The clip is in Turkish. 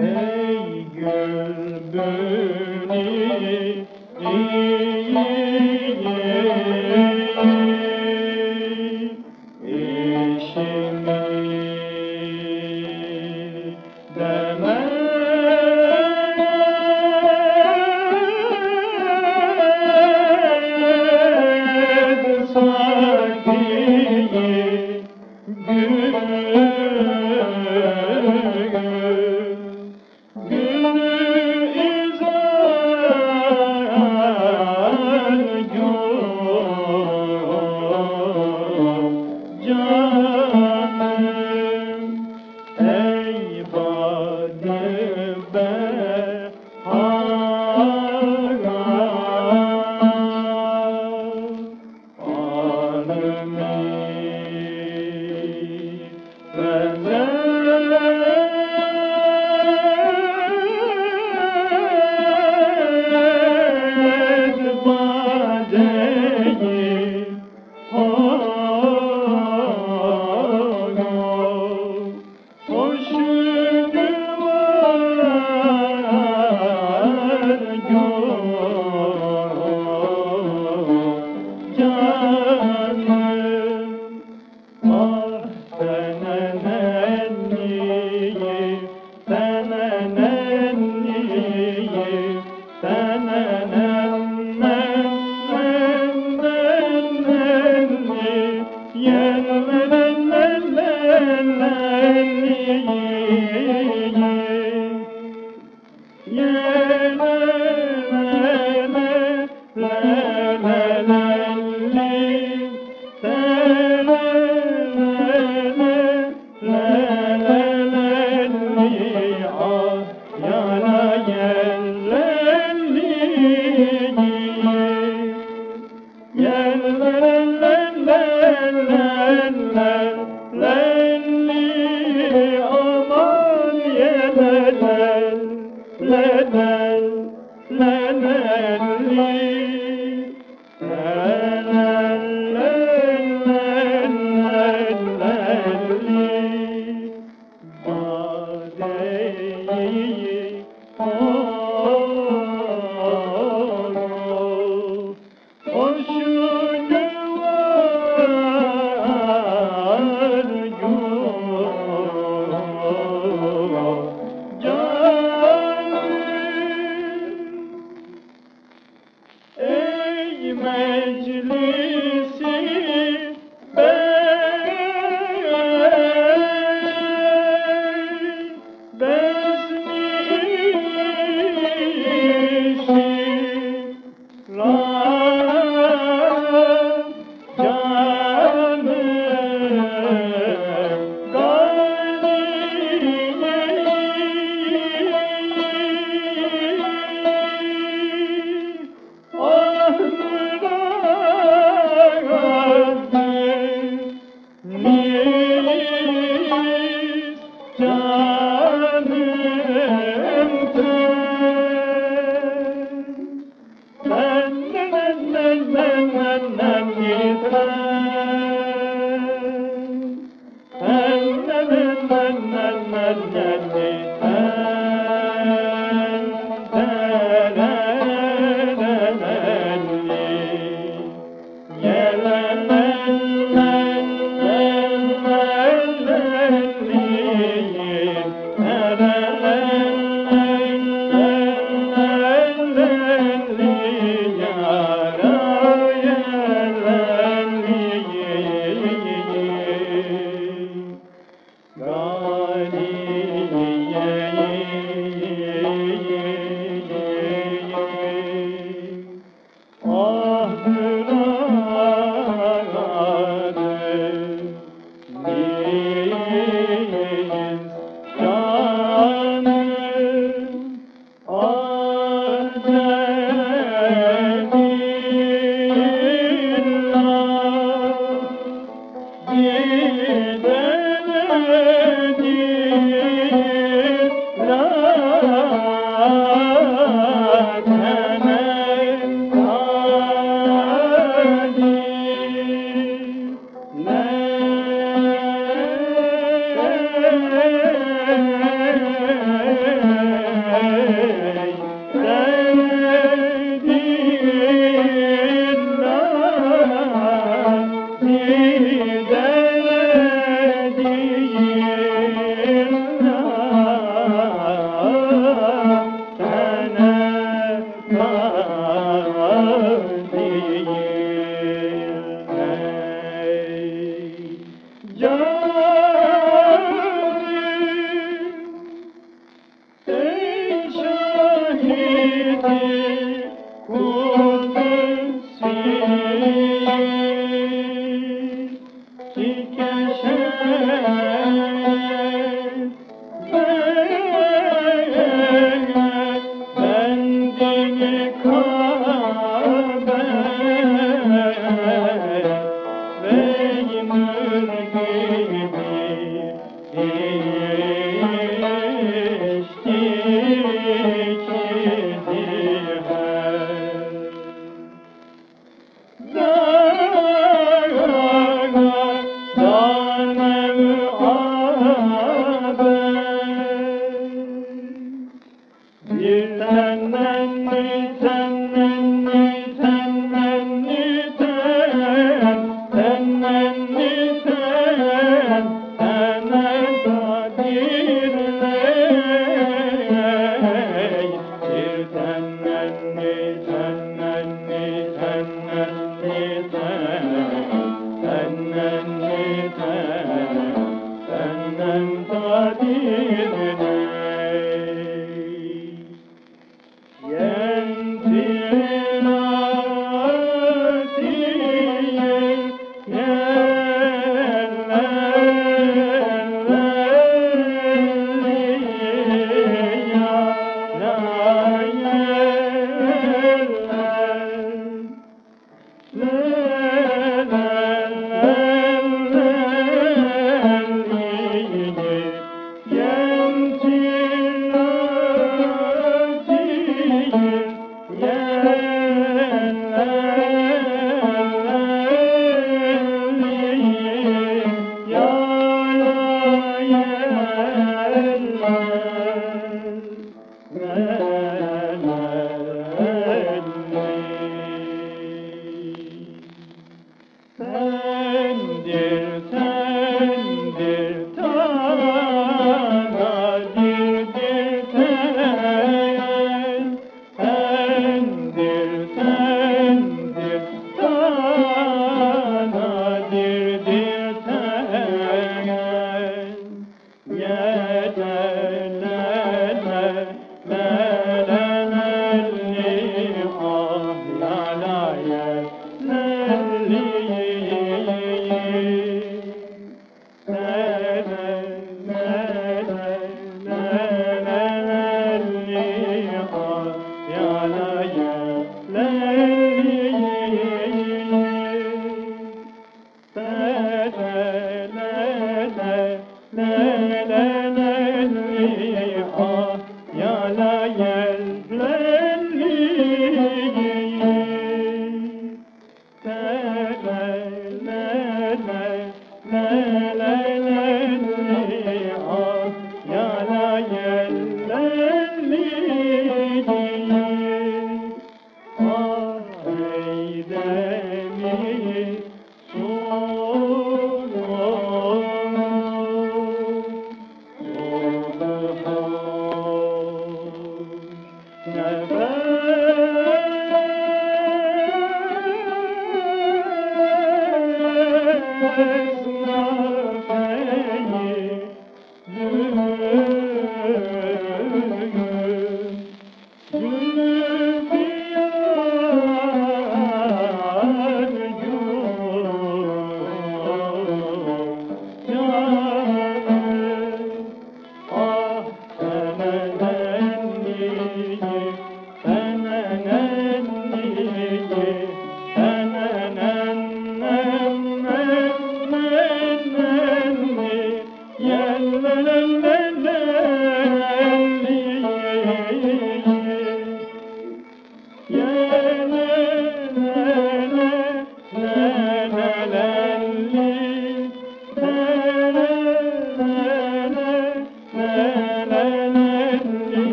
Ey gül beni iyi, iyi. love. na na na na